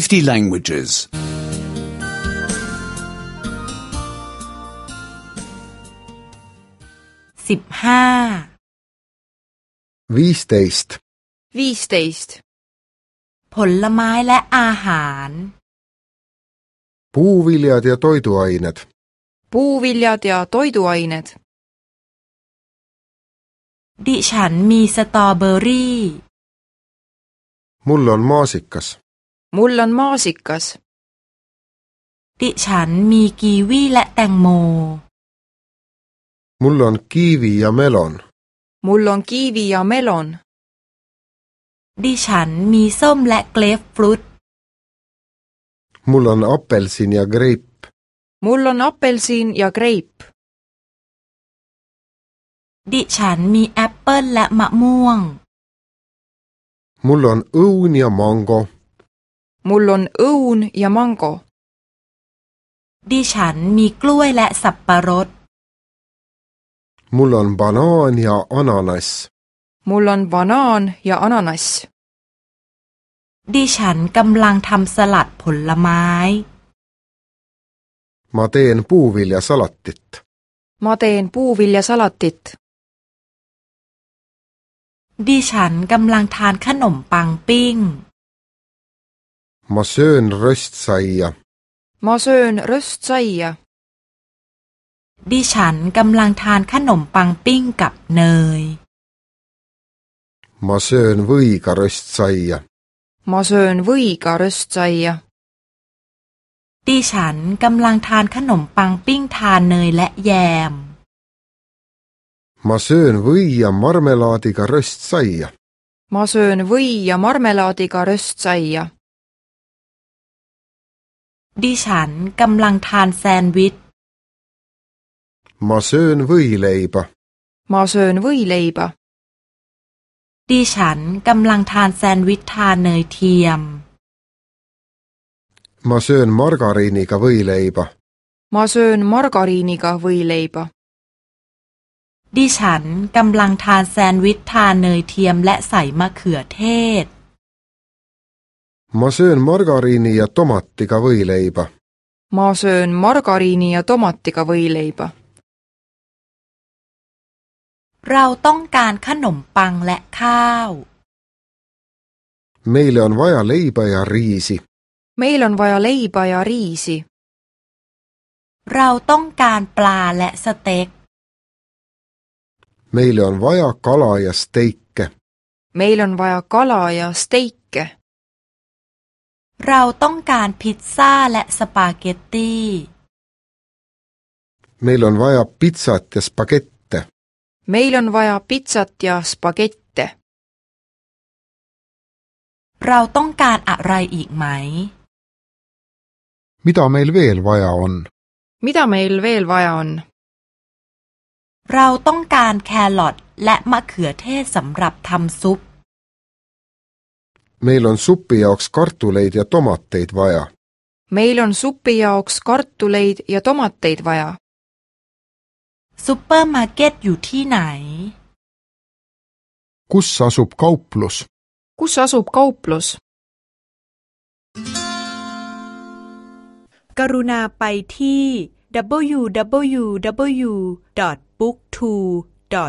50 languages. 15 viisteist 15ผลไม้และอาหาร puuviljad ja toiduained puuviljad ja toiduained ดิฉันมีสตรอเบอรี่ mul on maasikas มุลลันมอสิกัสดิฉันมีกีวีและแตงโมมุลลันกีวียาเมลอนมุลลันกีวียาเมลอนดิฉันมีส้มและเกรฟฟรุตมุลลันอัปเปิลซินยาเกรปมุลลันอัปเปิลซินยาเกรปดิฉันมีแอปเปิลและมะม่วงมุลลันอูนยามังโกมุลอนอูนยามังโกดิฉันมีกล้วยและสับปะรดมุลอนบานานยาอนานสมุลอนบานานยาอนานสดิฉันกำลังทำสลัดผลไม้มาเตนปูวิลยาสลัดติดมาเตนปูวิลยาสลัดติด ดิฉันกำลังทานขนมปังปิ้ง Ma söön röstsaia. Ma söön röstsaia. ดิฉันกำลังทานขนมปังปิ้งกับเนย Ma söön võiga röstsaia. Ma söön võiga röstsaia. ดิฉันกำลังทานขนมปังปิ้งทานเนยและแยม Ma söön võia marmelaadiga röstsaia. Ma söön võia marmelaadiga röstsaia. ดิฉันกำลังทานแซนด์วิช Ma s ö ิ n v õ เลย i b a Ma เซ ö ว v õ ยเลยปะดิฉันกำลังทานแซนด์วิชทานเนยเทียม Ma söön m a r g a r i ก n i g a v õ เลย i b a Ma เซ ö ม m ร์การ i น n i g ว v õ ยเลยปะดิฉันกำลังทานแซนด์วิชทานเนยเทียมและใส่มะเขือเทศ ma söön margariini ja tomatiga võileiba. ma söön margariini ja tomatiga võileiba. เราต้องการขนมปังและข้าว meile on vaja leiba ja riisi. meil on vaja leiba ja riisi. เราต้องการปลาและสเต็ก meile on vaja kala ja steike. meil on vaja kala ja steike. เราต้องการพิซซ่าและสปาเกตตี้ Meil on vaja pitsat ja spagette. Meil on vaja pitsat ja spagette. เราต้องการอะไรอีกไหม Mida meil veel vaja on? Mida meil veel vaja on? เราต้องการแครอทและมะเขือเทศสำหรับทำซุป meil on supi jaoks kartuleid ja tomateid vaja. meil on supi jaoks kartuleid ja tomateid vaja. ซูเปอร์มาร์เก็ตอยู่ที่ไหน kus asub kauplus? kus asub kauplus? กรุณาไปที่ www. book2 de